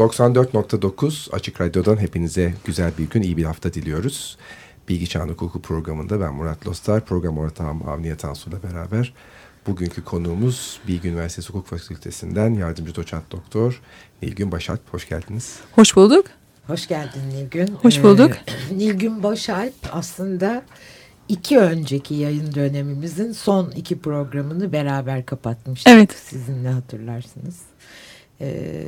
94.9 Açık Radyo'dan hepinize güzel bir gün, iyi bir hafta diliyoruz. Bilgi Çağını Hukuku programında ben Murat Lostar, program ortağım Avniye Tansu ile beraber. Bugünkü konuğumuz Bilgi Üniversitesi Hukuk Fakültesinden yardımcı doçent doktor Nilgün Başalp. Hoş geldiniz. Hoş bulduk. Hoş geldin Nilgün. Hoş bulduk. Ee, Nilgün Başalp aslında iki önceki yayın dönemimizin son iki programını beraber kapatmıştık. Evet. Sizinle hatırlarsınız. Ee,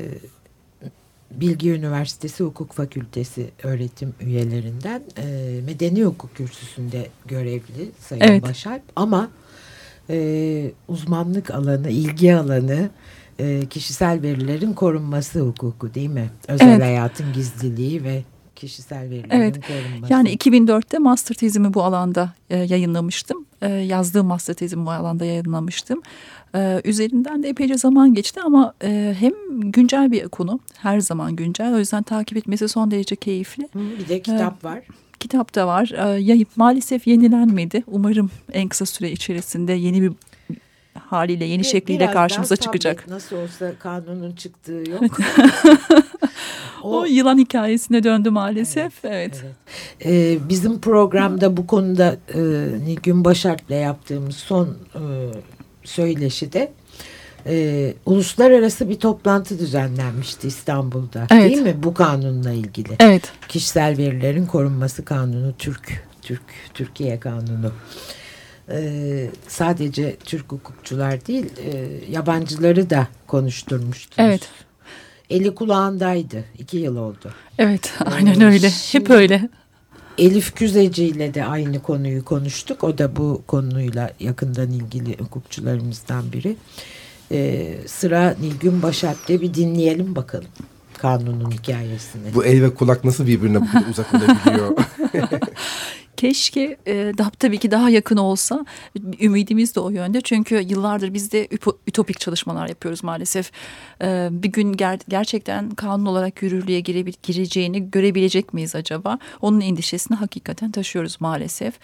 Bilgi Üniversitesi Hukuk Fakültesi öğretim üyelerinden e, Medeni Hukuk Kürsüsü'nde görevli Sayın Evet. Başalp ama e, uzmanlık alanı, ilgi alanı e, kişisel verilerin korunması hukuku değil mi? Özel Evet. hayatın gizliliği ve kişisel verilerin Evet. korunması. Yani 2004'te master tezimi bu alanda e, yayınlamıştım. E, yazdığım master tezimi bu alanda yayınlamıştım. E, üzerinden de epeyce zaman geçti ama e, hem güncel bir konu, her zaman güncel. O yüzden takip etmesi son derece keyifli. Bir de kitap var. Kitap da var. E, yayıp maalesef yenilenmedi. Umarım en kısa süre içerisinde yeni bir haliyle, yeni Bir- şekliyle karşımıza sabret. çıkacak. Nasıl olsa kanunun çıktığı yok. Yılan hikayesine döndü maalesef. Evet. Evet. Ee, bizim programda bu konuda e, Nilgün Başart'la yaptığımız son e, söyleşide e, uluslararası bir toplantı düzenlenmişti İstanbul'da. Evet. Değil mi? Bu kanunla ilgili. Evet. Kişisel verilerin korunması kanunu Türk Türk Türkiye kanunu. Ee, sadece Türk hukukçular değil e, yabancıları da konuşturmuştunuz. Evet. Eli kulağındaydı. iki yıl oldu. Evet. Aynen öyle. Hep Şimdi- öyle. Elif Güzeci ile de aynı konuyu konuştuk. O da bu konuyla yakından ilgili hukukçularımızdan biri. Ee, sıra Nilgün Başalp'te bir dinleyelim bakalım kanunun hikayesini. Bu el ve kulak nasıl birbirine uzak olabiliyor? Keşke e, daha, tabii ki daha yakın olsa. Ümidimiz de o yönde. Çünkü yıllardır biz de ütopik çalışmalar yapıyoruz maalesef. E, bir gün ger- gerçekten kanun olarak yürürlüğe girebil- gireceğini görebilecek miyiz acaba? Onun endişesini hakikaten taşıyoruz maalesef.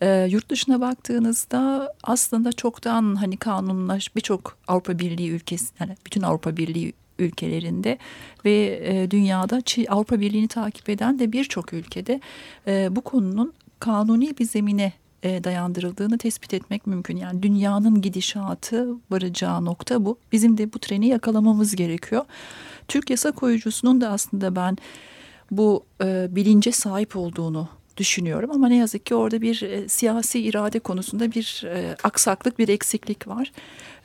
E, yurt dışına baktığınızda aslında çoktan hani kanunlaş birçok Avrupa Birliği ülkesi yani bütün Avrupa Birliği ülkelerinde ve e, dünyada Avrupa Birliği'ni takip eden de birçok ülkede e, bu konunun kanuni bir zemine e, dayandırıldığını tespit etmek mümkün. Yani dünyanın gidişatı varacağı nokta bu. Bizim de bu treni yakalamamız gerekiyor. Türk yasa koyucusunun da aslında ben bu e, bilince sahip olduğunu düşünüyorum ama ne yazık ki orada bir e, siyasi irade konusunda bir e, aksaklık, bir eksiklik var.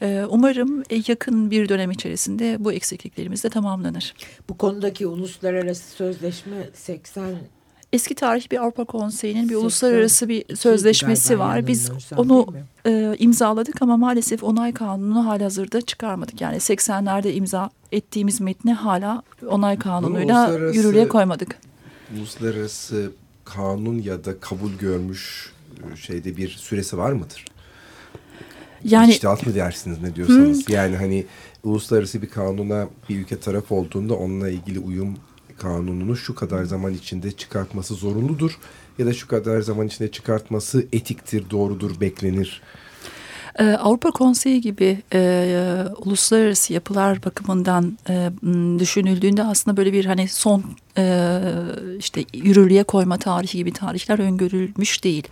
E, umarım e, yakın bir dönem içerisinde bu eksikliklerimiz de tamamlanır. Bu konudaki uluslararası sözleşme 80 Eski tarih bir Avrupa Konseyi'nin bir uluslararası bir sözleşmesi var. Biz onu e, imzaladık ama maalesef onay kanununu halihazırda çıkarmadık. Yani 80'lerde imza ettiğimiz metni hala onay kanunuyla yürürlüğe koymadık. Uluslararası kanun ya da kabul görmüş e, şeyde bir süresi var mıdır? Yani İçtihat mı dersiniz ne diyorsanız? Yani hani uluslararası bir kanuna bir ülke taraf olduğunda onunla ilgili uyum kanununu şu kadar zaman içinde çıkartması zorunludur ya da şu kadar zaman içinde çıkartması etiktir, doğrudur, beklenir. Ee, Avrupa Konseyi gibi e, uluslararası yapılar bakımından e, düşünüldüğünde aslında böyle bir hani son e, işte yürürlüğe koyma tarihi gibi tarihler öngörülmüş değil.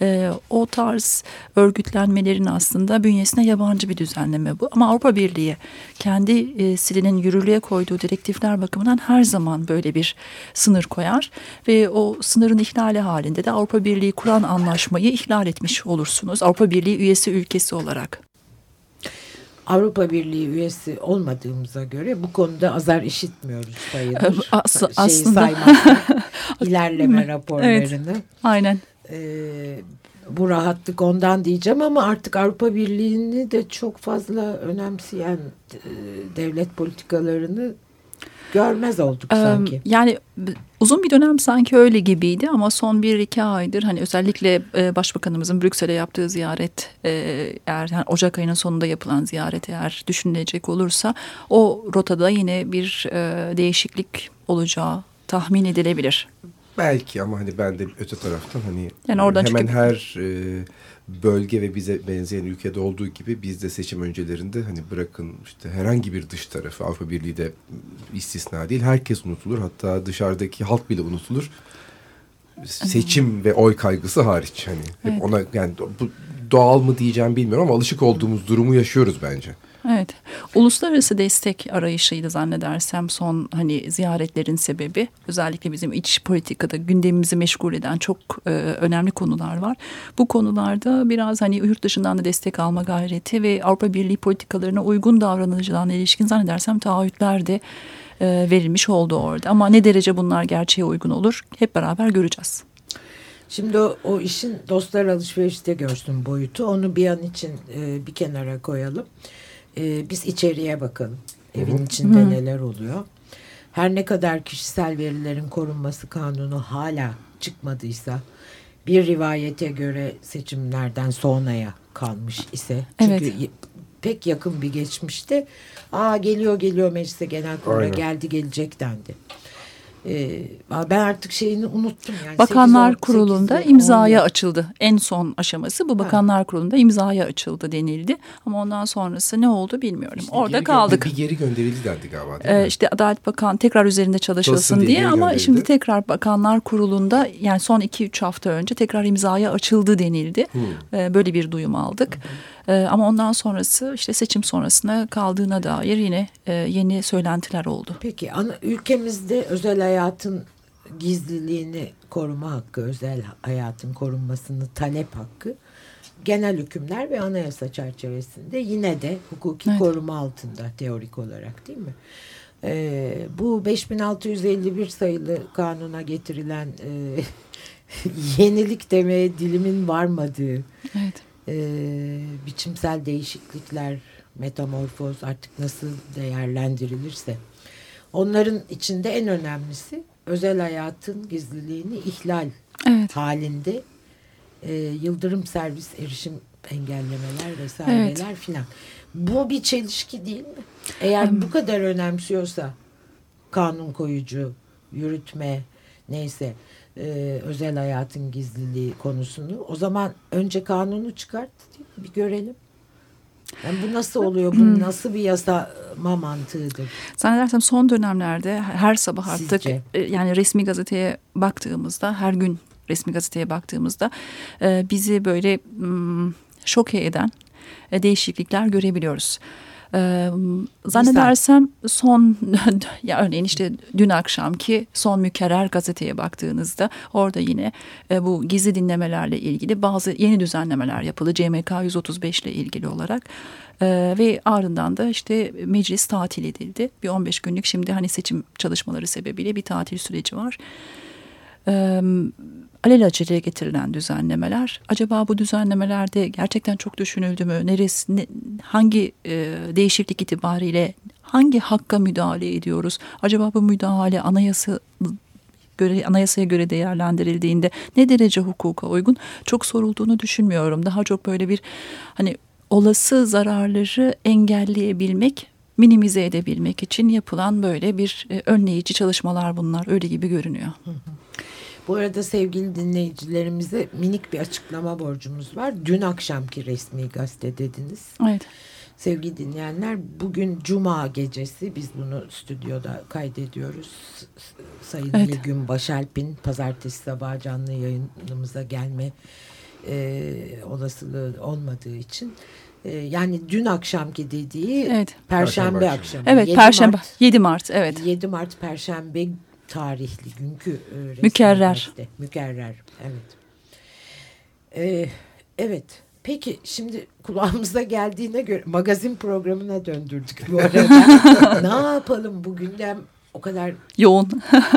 E, o tarz örgütlenmelerin aslında bünyesine yabancı bir düzenleme bu. Ama Avrupa Birliği kendi e, silinin yürürlüğe koyduğu direktifler bakımından her zaman böyle bir sınır koyar ve o sınırın ihlali halinde de Avrupa Birliği kuran anlaşmayı ihlal etmiş olursunuz. Avrupa Birliği üyesi ülkesi olarak. Avrupa Birliği üyesi olmadığımıza göre bu konuda azar işitmiyoruz sayılır. As- Şeyi aslında- ilerleme raporlarını. Aynen. Ee, bu rahatlık ondan diyeceğim ama artık Avrupa Birliği'ni de çok fazla önemseyen e, devlet politikalarını görmez olduk Ee, sanki. Yani uzun bir dönem sanki öyle gibiydi ama son bir iki aydır hani özellikle e, Başbakanımızın Brüksel'e yaptığı ziyaret e, eğer yani Ocak ayının sonunda yapılan ziyaret eğer düşünülecek olursa o rotada yine bir e, değişiklik olacağı tahmin edilebilir. Belki ama hani ben de öte taraftan hani Yani oradan hemen çünkü- her e, bölge ve bize benzeyen ülkede olduğu gibi biz de seçim öncelerinde hani bırakın işte herhangi bir dış tarafı Avrupa Birliği de istisna değil. Herkes unutulur. Hatta dışarıdaki halk bile unutulur. Seçim ve oy kaygısı hariç hani hep Evet. ona yani bu doğal mı diyeceğim bilmiyorum ama alışık olduğumuz durumu yaşıyoruz bence. Evet. Uluslararası destek arayışıydı zannedersem son hani ziyaretlerin sebebi. Özellikle bizim iç politikada gündemimizi meşgul eden çok e, önemli konular var. Bu konularda biraz hani yurt dışından da destek alma gayreti ve Avrupa Birliği politikalarına uygun davranıcılarına ilişkin zannedersem taahhütler de e, verilmiş oldu orada. Ama ne derece bunlar gerçeğe uygun olur hep beraber göreceğiz. Şimdi o, o işin dostlar alışverişte görsün boyutu. Onu bir an için e, bir kenara koyalım. E, biz içeriye bakalım. Evin içinde Hı. neler oluyor. Her ne kadar kişisel verilerin korunması kanunu hala çıkmadıysa bir rivayete göre seçimlerden sonraya kalmış ise çünkü Evet. pek yakın bir geçmişte aa geliyor geliyor meclise genel kurula geldi gelecek dendi. Ee, ben artık şeyini unuttum. Yani Bakanlar 8, 10, Kurulu'nda 8'de, imzaya 10'da. açıldı. En son aşaması bu Bakanlar Kurulu'nda imzaya açıldı denildi. Ama ondan sonrası ne oldu bilmiyorum. İşte Orada geri kaldık. gö- Bir geri gönderildi dendi galiba değil Ee, işte Adalet Bakan tekrar üzerinde çalışılsın diye diye ama gönderildi. şimdi tekrar Bakanlar Kurulu'nda yani son 2-3 hafta önce tekrar imzaya açıldı denildi. Hmm. Ee, böyle bir duyum aldık. Ee, ama ondan sonrası işte seçim sonrasına kaldığına dair yine e, yeni söylentiler oldu. Peki ana, ülkemizde özel hayatın gizliliğini koruma hakkı, özel hayatın korunmasını talep hakkı genel hükümler ve anayasa çerçevesinde yine de hukuki Evet. koruma altında teorik olarak değil mi? Ee, bu 5651 sayılı kanuna getirilen e, yenilik demeye dilimin varmadığı Evet. E, biçimsel değişiklikler, metamorfoz artık nasıl değerlendirilirse onların içinde en önemlisi özel hayatın gizliliğini ihlal Evet. halinde e, yıldırım servis erişim engellemeler vesaireler filan. Bu bir çelişki değil mi? Eğer bu kadar önemsiyorsa kanun koyucu, yürütme neyse e, özel hayatın gizliliği konusunu o zaman önce kanunu çıkart bir görelim. Yani bu nasıl oluyor? Bu nasıl bir yasama mantığıdır? Zannedersem son dönemlerde her sabah artık Sizce? e, yani resmi gazeteye baktığımızda her gün resmi gazeteye baktığımızda e, bizi böyle mm, şoke eden e, değişiklikler görebiliyoruz. Zannedersem son ya örneğin işte dün akşamki son mükerrer gazeteye baktığınızda orada yine e, bu gizli dinlemelerle ilgili bazı yeni düzenlemeler yapıldı. CMK 135 ile ilgili olarak. E, ve ardından da işte meclis tatil edildi. Bir 15 günlük şimdi hani seçim çalışmaları sebebiyle bir tatil süreci var. E, alelacele getirilen düzenlemeler. Acaba bu düzenlemelerde gerçekten çok düşünüldü mü? Neresi, ne- hangi e, değişiklik itibariyle hangi hakka müdahale ediyoruz? Acaba bu müdahale anayasa göre anayasaya göre değerlendirildiğinde ne derece hukuka uygun çok sorulduğunu düşünmüyorum. Daha çok böyle bir hani olası zararları engelleyebilmek, minimize edebilmek için yapılan böyle bir e, önleyici çalışmalar bunlar. Öyle gibi görünüyor. Bu arada sevgili dinleyicilerimize minik bir açıklama borcumuz var. Dün akşamki resmi gazete dediniz. Evet. Sevgili dinleyenler bugün Cuma gecesi biz bunu stüdyoda kaydediyoruz. Sayın Evet. Nilgün Başalp'in pazartesi sabahı canlı yayınımıza gelme e, olasılığı olmadığı için. e, yani dün akşamki dediği Evet. Perşembe, Perşembe akşamı. Evet, 7 Perşembe. Mart 7 Mart. Evet. 7 Mart Perşembe tarihli günkü e, Mükerrer. Mükerrer. Evet. Ee, evet. Peki şimdi kulağımıza geldiğine göre magazin programına döndürdük bu arada. ne yapalım bu gündem o kadar Yoğun.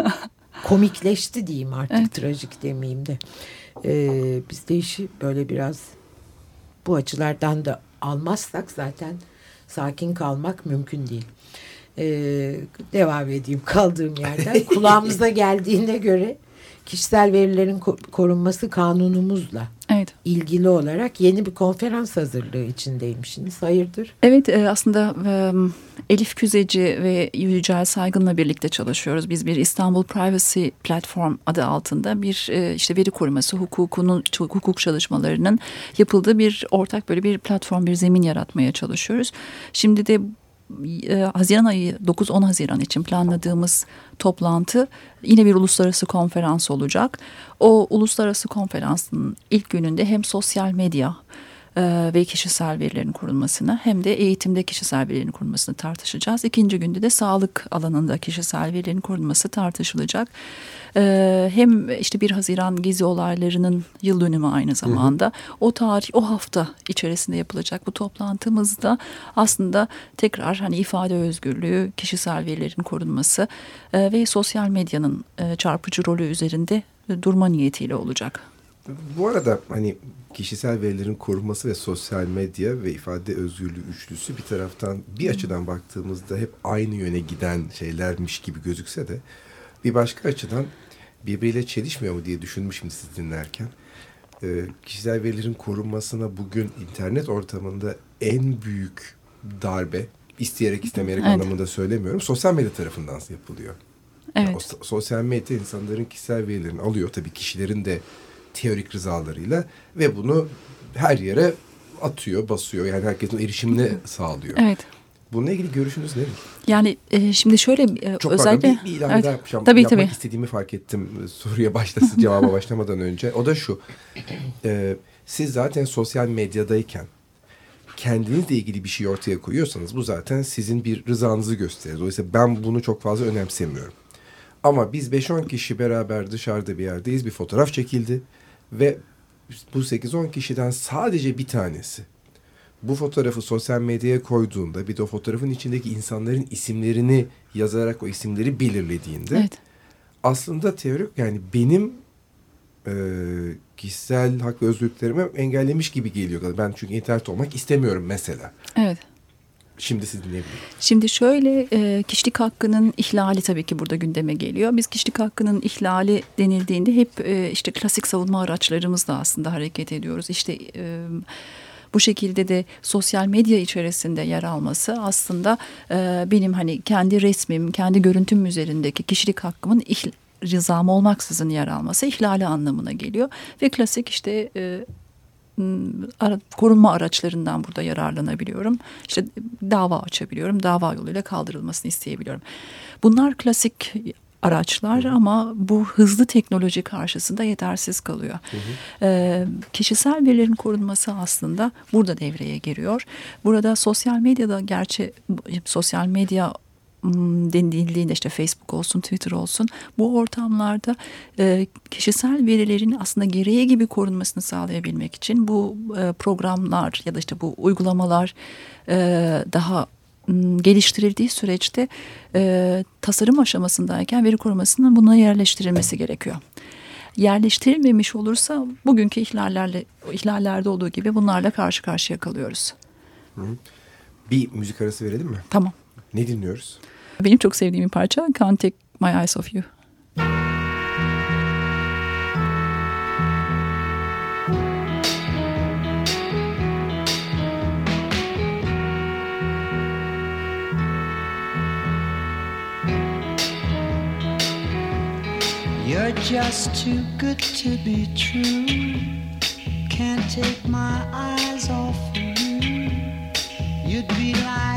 komikleşti diyeyim artık Evet. trajik demeyeyim de. Ee, biz de işi böyle biraz bu açılardan da almazsak zaten sakin kalmak mümkün değil. E, devam edeyim kaldığım yerden. Kulağımıza geldiğine göre kişisel verilerin korunması kanunumuzla evet. ilgili olarak yeni bir konferans hazırlığı içindeymişsiniz. Hayırdır? Evet e, aslında Elif Küzeci ve Yücel Saygın'la birlikte çalışıyoruz. Biz bir İstanbul Privacy Platform adı altında bir e, işte veri koruması hukukunun hukuk çalışmalarının yapıldığı bir ortak böyle bir platform bir zemin yaratmaya çalışıyoruz. Şimdi de e, Haziran ayı 9-10 Haziran için planladığımız toplantı yine bir uluslararası konferans olacak. O uluslararası konferansın ilk gününde hem sosyal medya e, ve kişisel verilerin korunmasını hem de eğitimde kişisel verilerin korunmasını tartışacağız. İkinci günde de sağlık alanında kişisel verilerin korunması tartışılacak. E, hem işte 1 Haziran gezi olaylarının yıl dönümü aynı zamanda. Hı hı. O tarih o hafta içerisinde yapılacak bu toplantımızda aslında tekrar hani ifade özgürlüğü, kişisel verilerin korunması e, ve sosyal medyanın çarpıcı rolü üzerinde durma niyetiyle olacak. Bu arada hani kişisel verilerin korunması ve sosyal medya ve ifade özgürlüğü üçlüsü bir taraftan bir açıdan baktığımızda hep aynı yöne giden şeylermiş gibi gözükse de bir başka açıdan birbiriyle çelişmiyor mu diye düşünmüşüm siz dinlerken. Ee, kişisel verilerin korunmasına bugün internet ortamında en büyük darbe isteyerek istemeyerek evet. anlamında söylemiyorum. Sosyal medya tarafından yapılıyor. Evet. Yani o, sosyal medya insanların kişisel verilerini alıyor. Tabii kişilerin de teorik rızalarıyla ve bunu her yere atıyor, basıyor. Yani herkesin erişimini sağlıyor. Evet. Bununla ilgili görüşünüz nedir? Yani e, şimdi şöyle e, Çok özellikle... Pardon, bir, bir ilan evet, yapacağım. Tabii, Yapmak tabii. istediğimi fark ettim soruya başlasın cevaba başlamadan önce. O da şu. E, siz zaten sosyal medyadayken kendinizle ilgili bir şey ortaya koyuyorsanız bu zaten sizin bir rızanızı gösterir. Dolayısıyla ben bunu çok fazla önemsemiyorum. Ama biz 5-10 kişi beraber dışarıda bir yerdeyiz. Bir fotoğraf çekildi. Ve bu 8-10 kişiden sadece bir tanesi bu fotoğrafı sosyal medyaya koyduğunda bir de o fotoğrafın içindeki insanların isimlerini yazarak o isimleri belirlediğinde evet. aslında teorik yani benim e, kişisel hak ve özgürlüklerimi engellemiş gibi geliyor. Ben çünkü internet olmak istemiyorum mesela. Evet. Şimdi siz dinleyebilirim. Şimdi şöyle e, kişilik hakkının ihlali tabii ki burada gündeme geliyor. Biz kişilik hakkının ihlali denildiğinde hep e, işte klasik savunma araçlarımızla aslında hareket ediyoruz. İşte e, bu şekilde de sosyal medya içerisinde yer alması aslında benim hani kendi resmim, kendi görüntüm üzerindeki kişilik hakkımın ihl rızam olmaksızın yer alması ihlali anlamına geliyor. Ve klasik işte korunma araçlarından burada yararlanabiliyorum. İşte dava açabiliyorum. Dava yoluyla kaldırılmasını isteyebiliyorum. Bunlar klasik araçlar hı hı. ama bu hızlı teknoloji karşısında yetersiz kalıyor. Hı hı. Ee, kişisel verilerin korunması aslında burada devreye giriyor. Burada sosyal medyada gerçi sosyal medya denildiğinde işte Facebook olsun Twitter olsun bu ortamlarda e, kişisel verilerin aslında gereği gibi korunmasını sağlayabilmek için bu e, programlar ya da işte bu uygulamalar e, daha geliştirildiği süreçte e, tasarım aşamasındayken veri korumasının buna yerleştirilmesi gerekiyor. Yerleştirilmemiş olursa bugünkü ihlallerle ihlallerde olduğu gibi bunlarla karşı karşıya kalıyoruz. Bir müzik arası verelim mi? Tamam. Ne dinliyoruz? Benim çok sevdiğim bir parça Can't Take My Eyes Off You. You're just too good to be true. Can't take my eyes off you. You'd be like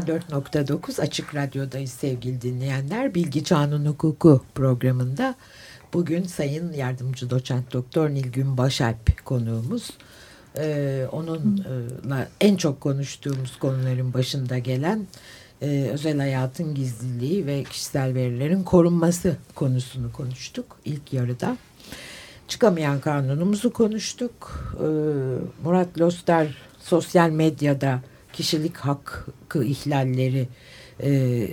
...94.9 Açık Radyo'dayız sevgili dinleyenler. Bilgi Çağının Hukuku programında... ...bugün Sayın Yardımcı Doçent Doktor Nilgün Başalp konuğumuz. Ee, onunla en çok konuştuğumuz konuların başında gelen... E, özel hayatın gizliliği ve kişisel verilerin korunması konusunu konuştuk ilk yarıda. Çıkamayan kanunumuzu konuştuk. E, Murat Loster sosyal medyada kişilik hakkı ihlalleri e,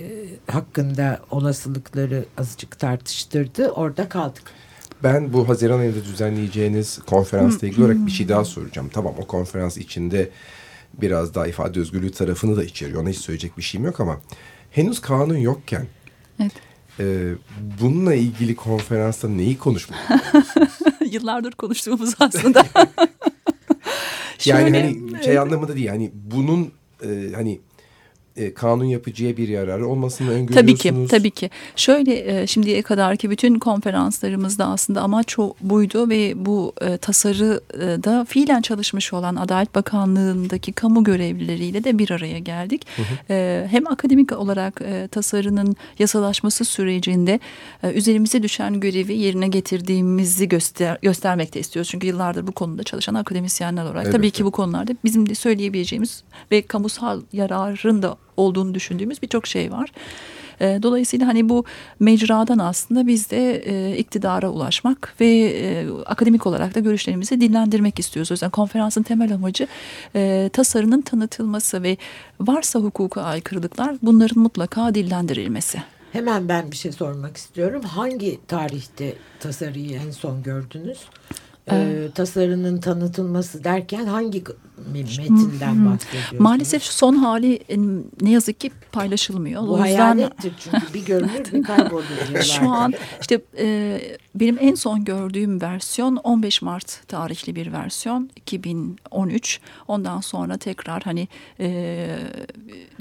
hakkında olasılıkları azıcık tartıştırdı. Orada kaldık. Ben bu Haziran ayında düzenleyeceğiniz konferansla ilgili olarak bir şey daha soracağım. Tamam o konferans içinde biraz daha ifade özgürlüğü tarafını da içeriyor. Ona hiç söyleyecek bir şeyim yok ama henüz kanun yokken evet. e, bununla ilgili konferansta neyi konuşmak? Yıllardır konuştuğumuz aslında. yani Şöyle, hani şey anlamında değil. Yani bunun e, hani e, kanun yapıcıya bir yararı olmasını öngörüyorsunuz. Tabii ki, tabii ki. Şöyle e, şimdiye kadarki bütün konferanslarımızda aslında amaç o buydu ve bu e, tasarıda fiilen çalışmış olan Adalet Bakanlığı'ndaki kamu görevlileriyle de bir araya geldik. Hı hı. E, hem akademik olarak e, tasarının yasalaşması sürecinde e, üzerimize düşen görevi yerine getirdiğimizi göster göstermekte istiyoruz. Çünkü yıllardır bu konuda çalışan akademisyenler olarak evet. tabii ki bu konularda bizim de söyleyebileceğimiz ve kamusal yararın da olduğunu düşündüğümüz birçok şey var. E, dolayısıyla hani bu mecradan aslında biz de e, iktidara ulaşmak ve e, akademik olarak da görüşlerimizi dillendirmek istiyoruz. O yüzden konferansın temel amacı tasarının tanıtılması ve varsa hukuka aykırılıklar bunların mutlaka dillendirilmesi. Hemen ben bir şey sormak istiyorum. Hangi tarihte tasarıyı en son gördünüz? E, tasarının tanıtılması derken hangi metinden bahsediyorsunuz? Maalesef son hali e, ne yazık ki paylaşılmıyor. Bu o yüzden... hayalettir çünkü bir görünür bir kaybolur Şu an işte e, benim en son gördüğüm versiyon 15 Mart tarihli bir versiyon 2013. Ondan sonra tekrar hani e,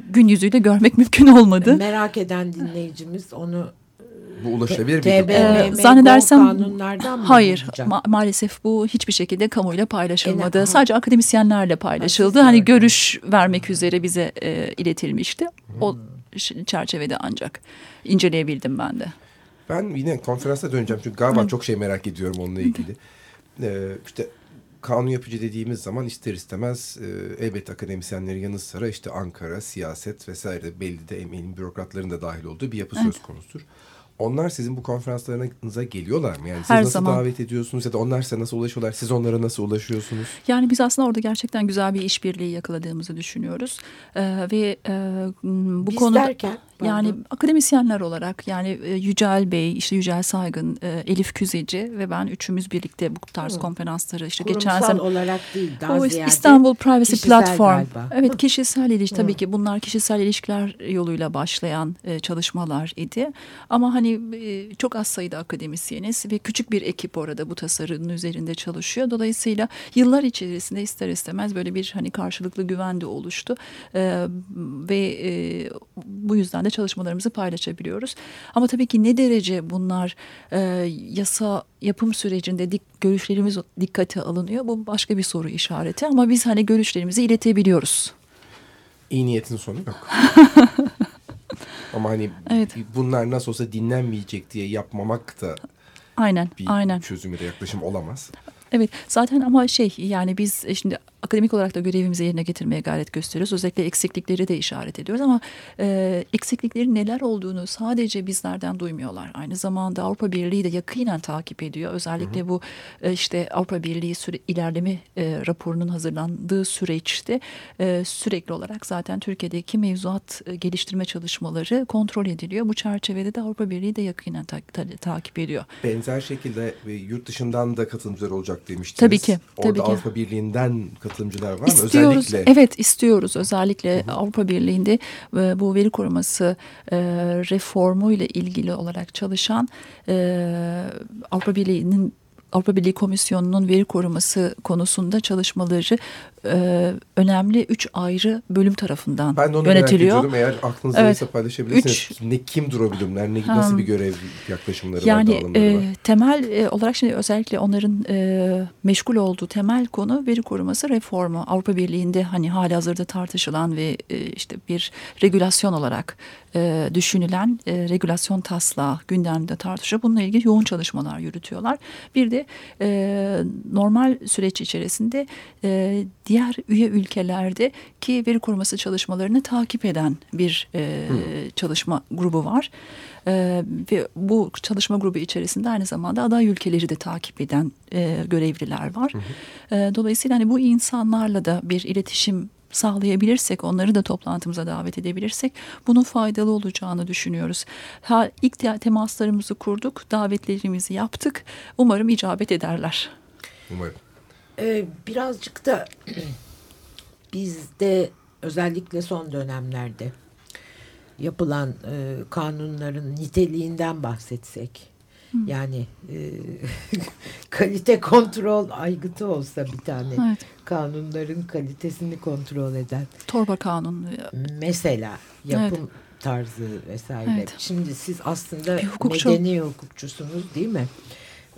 gün yüzüyle görmek mümkün olmadı. Merak eden dinleyicimiz onu bu ulaşılabilir bir ee, zannedersem hayır ma maalesef bu hiçbir şekilde kamuyla paylaşılmadı. E, Sadece akademisyenlerle paylaşıldı. Hani görüş vermek üzere bize e, iletilmişti. O hmm. çerçevede ancak inceleyebildim ben de. Ben yine konferansa döneceğim çünkü galiba çok şey merak ediyorum onunla ilgili. ee, işte kanun yapıcı dediğimiz zaman ister istemez e, elbette akademisyenlerin yanı sıra işte Ankara, siyaset vesaire belli de eminim bürokratların da dahil olduğu bir yapı evet. söz konusudur. Onlar sizin bu konferanslarınıza geliyorlar mı? Yani siz Her nasıl zaman. davet ediyorsunuz ya da onlar size nasıl ulaşıyorlar? Siz onlara nasıl ulaşıyorsunuz? Yani biz aslında orada gerçekten güzel bir işbirliği yakaladığımızı düşünüyoruz. Ee, ve e, bu Biz konuda derken, yani pardon. akademisyenler olarak yani e, Yücel Bey, işte Yücel Saygın, e, Elif Küzeci ve ben üçümüz birlikte bu tarz Hı. konferansları işte Kurumsal geçen sene olarak değil daha o ziyade İstanbul Privacy Platform. galiba. Evet kişisel ilişki tabii ki bunlar kişisel ilişkiler yoluyla başlayan e, çalışmalar idi. Ama hani e, çok az sayıda akademisyeniz ve küçük bir ekip orada bu tasarının üzerinde çalışıyor. Dolayısıyla yıllar içerisinde ister istemez böyle bir hani karşılıklı güven de oluştu. E, ve e, bu yüzden de çalışmalarımızı paylaşabiliyoruz. Ama tabii ki ne derece bunlar e, yasa yapım sürecinde dik, görüşlerimiz dikkate alınıyor. Bu başka bir soru işareti ama biz hani görüşlerimizi iletebiliyoruz. İyi niyetin sonu yok. Ama hani Evet. bunlar nasıl olsa dinlenmeyecek diye yapmamak da Aynen, bir aynen. çözüm ya da yaklaşım olamaz. Evet zaten ama şey yani biz e, şimdi akademik olarak da görevimizi yerine getirmeye gayret gösteriyoruz. Özellikle eksiklikleri de işaret ediyoruz ama e, eksikliklerin neler olduğunu sadece bizlerden duymuyorlar. Aynı zamanda Avrupa Birliği de yakinen takip ediyor. Özellikle bu e, işte Avrupa Birliği süre, ilerleme e, raporunun hazırlandığı süreçte e, sürekli olarak zaten Türkiye'deki mevzuat e, geliştirme çalışmaları kontrol ediliyor. Bu çerçevede de Avrupa Birliği de yakinen ta- ta- takip ediyor. Benzer şekilde ve yurt dışından da katılımcılar olacak demiştiniz. Tabii ki, Orada tabii ki. Avrupa Birliği'nden katılımcılar var mı? İstiyoruz. Özellikle Evet istiyoruz. Özellikle Avrupa Birliği'nde e, bu veri koruması e, reformu ile ilgili olarak çalışan e, Avrupa Birliği'nin Avrupa Birliği Komisyonu'nun veri koruması konusunda çalışmaları e, önemli üç ayrı bölüm tarafından ben de onu yönetiliyor. ediyorum. Eğer aklınızdaysa Evet. paylaşabilirsiniz. Üç- Ne kimdir o bilimler? Ne, nasıl bir görev yaklaşımları var, Yani var? e, temel e, olarak şimdi özellikle onların e, meşgul olduğu temel konu veri koruması reformu. Avrupa Birliği'nde hani hali hazırda tartışılan ve e, işte bir regülasyon olarak e, düşünülen e, regülasyon taslağı gündemde tartışıyor. Bununla ilgili yoğun çalışmalar yürütüyorlar. Bir de e, normal süreç içerisinde e, diğer üye ülkelerde ki veri koruması çalışmalarını takip eden bir e, çalışma grubu var. Ee, ve bu çalışma grubu içerisinde aynı zamanda aday ülkeleri de takip eden e, görevliler var. Ee, dolayısıyla hani bu insanlarla da bir iletişim sağlayabilirsek, onları da toplantımıza davet edebilirsek bunun faydalı olacağını düşünüyoruz. Ha, ilk te- temaslarımızı kurduk, davetlerimizi yaptık. Umarım icabet ederler. Umarım. Ee, birazcık da bizde özellikle son dönemlerde yapılan e, kanunların niteliğinden bahsetsek. Yani e, kalite kontrol aygıtı olsa bir tane Evet. kanunların kalitesini kontrol eden Torba kanunu. mesela yapım tarzı vesaire. Evet. Şimdi siz aslında Bir hukukçu. medeni hukukçusunuz değil mi?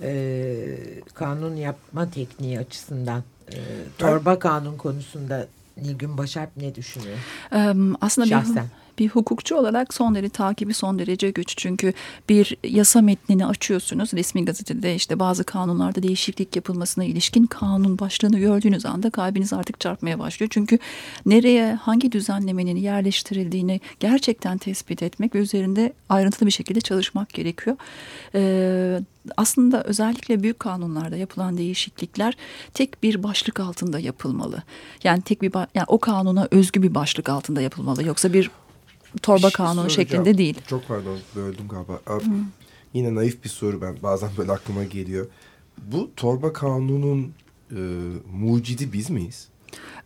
Ee, kanun yapma tekniği açısından e, torba kanun konusunda Nilgün Başarp ne düşünüyor? Ee, aslında Şahsen. bir, bir hukukçu olarak son derece takibi son derece güç. Çünkü bir yasa metnini açıyorsunuz. Resmi gazetede işte bazı kanunlarda değişiklik yapılmasına ilişkin kanun başlığını gördüğünüz anda kalbiniz artık çarpmaya başlıyor. Çünkü nereye hangi düzenlemenin yerleştirildiğini gerçekten tespit etmek ve üzerinde ayrıntılı bir şekilde çalışmak gerekiyor. Ee, aslında özellikle büyük kanunlarda yapılan değişiklikler tek bir başlık altında yapılmalı. Yani tek bir yani o kanuna özgü bir başlık altında yapılmalı. Yoksa bir torba şey kanunu şeklinde değil. Çok pardon böldüm galiba. Abi, Yine naif bir soru ben bazen böyle aklıma geliyor. Bu torba kanunun e, mucidi biz miyiz?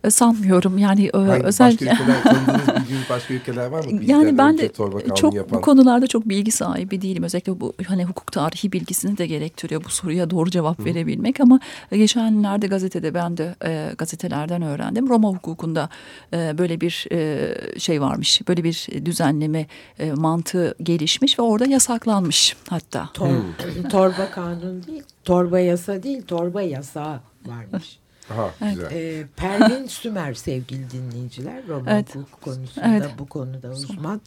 E, Sanmıyorum yani e, Hangi özellikle başka ülkeler bildiğiniz başka ülkeler var mı? Bizden yani ben de torba kanunu çok yapan. bu konularda çok bilgi sahibi değilim. Özellikle bu hani hukuk tarihi bilgisini de gerektiriyor bu soruya doğru cevap verebilmek ama geçenlerde gazetede ben de e, gazetelerden öğrendim. Roma hukukunda e, böyle bir e, şey varmış. Böyle bir düzenleme e, mantığı gelişmiş ve orada yasaklanmış hatta. Tor, torba kanun değil, torba yasa değil, torba yasa varmış. Aha güzel. Ee, Pervin Sümer sevgili dinleyiciler Roma Evet. hukuk konusunda Evet. bu konuda uzman.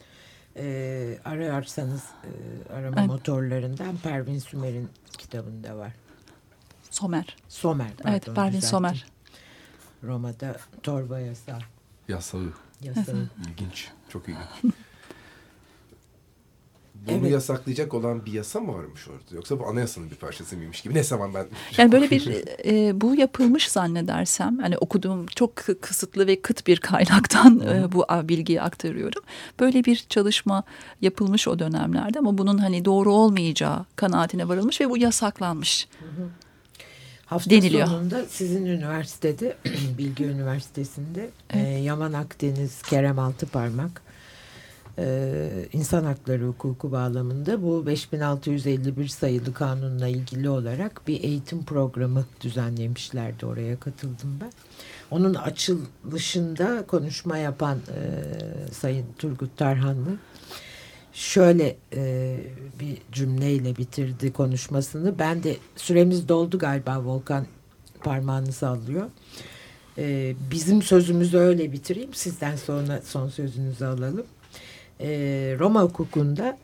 Ee, ararsanız e, arama Evet. motorlarından Pervin Sümer'in kitabında var. Somer. Somer. Evet pardon, Pervin düzelttim. Somer. Roma'da torba yasa. Yasağı. Yasağı. İlginç. Çok ilginç. bunu Evet. yasaklayacak olan bir yasa mı varmış orada? Yoksa bu anayasanın bir parçası mıymış gibi? Ne zaman ben... Yani böyle bir e, bu yapılmış zannedersem hani okuduğum çok kı- kısıtlı ve kıt bir kaynaktan e, bu bilgiyi aktarıyorum. Böyle bir çalışma yapılmış o dönemlerde ama bunun hani doğru olmayacağı kanaatine varılmış ve bu yasaklanmış. Hafta deniliyor. sonunda sizin üniversitede, Bilgi Üniversitesi'nde e, Yaman Akdeniz Kerem Altıparmak e, insan hakları hukuku bağlamında bu 5651 sayılı kanunla ilgili olarak bir eğitim programı düzenlemişlerdi. Oraya katıldım ben. Onun açılışında konuşma yapan e, Sayın Turgut Tarhanlı şöyle e, bir cümleyle bitirdi konuşmasını. Ben de süremiz doldu galiba Volkan parmağını sallıyor. E, bizim sözümüzü öyle bitireyim. Sizden sonra son sözünüzü alalım. E, Roma hukukunda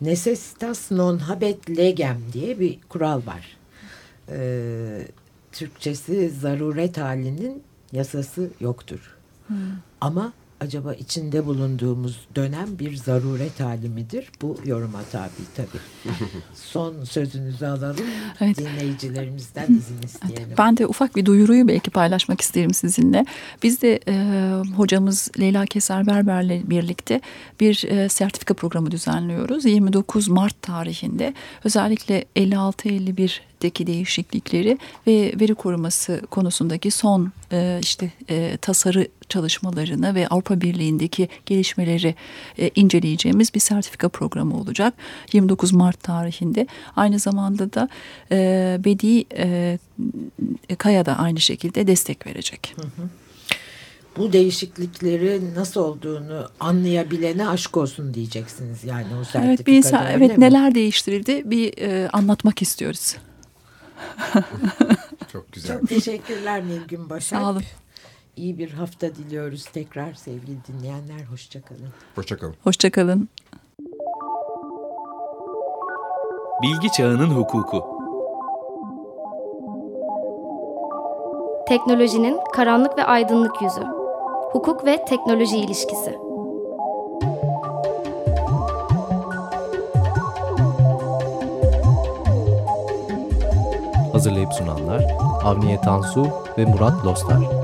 necessitas non habet legem diye bir kural var. E, Türkçesi zaruret halinin yasası yoktur. Ama acaba içinde bulunduğumuz dönem bir zaruret hali midir? Bu yoruma tabi tabii. Son sözünüzü alalım. Evet. Dinleyicilerimizden izin isteyelim. Ben de ufak bir duyuruyu belki paylaşmak isterim sizinle. Biz de e, hocamız Leyla Keser Berber'le birlikte bir e, sertifika programı düzenliyoruz. 29 Mart tarihinde özellikle 56-51'deki değişiklikleri ve veri koruması konusundaki son e, işte e, tasarı çalışmalarını ve Avrupa Birliği'ndeki gelişmeleri e, inceleyeceğimiz bir sertifika programı olacak. 29 Mart tarihinde. Aynı zamanda da e, Bedi e, Kaya da aynı şekilde destek verecek. Bu değişiklikleri nasıl olduğunu anlayabilene aşk olsun diyeceksiniz yani o sertifika. Evet, bir insan, evet neler değiştirildi bir e, anlatmak istiyoruz. Çok güzel. Çok teşekkürler Nilgün Başar. Sağ olun. İyi bir hafta diliyoruz tekrar sevgili dinleyenler. Hoşçakalın. Hoşçakalın. Hoşçakalın. Bilgi Çağının Hukuku Teknolojinin karanlık ve aydınlık yüzü. Hukuk ve teknoloji ilişkisi. Hazırlayıp sunanlar Avniye Tansu ve Murat Lostar.